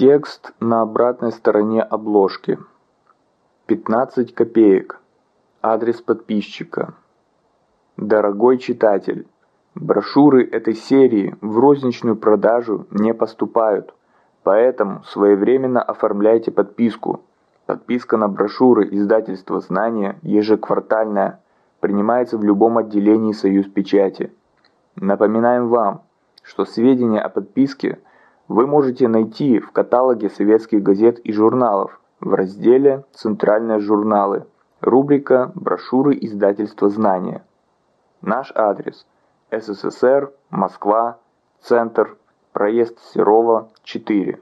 Текст на обратной стороне обложки. 15 копеек. Адрес подписчика. Дорогой читатель, брошюры этой серии в розничную продажу не поступают, поэтому своевременно оформляйте подписку. Подписка на брошюры издательства «Знания» ежеквартальная, принимается в любом отделении «Союз Печати». Напоминаем вам, что сведения о подписке – вы можете найти в каталоге советских газет и журналов в разделе «Центральные журналы», рубрика «Брошюры издательства «Знания». Наш адрес – СССР, Москва, Центр, проезд Серова, 4.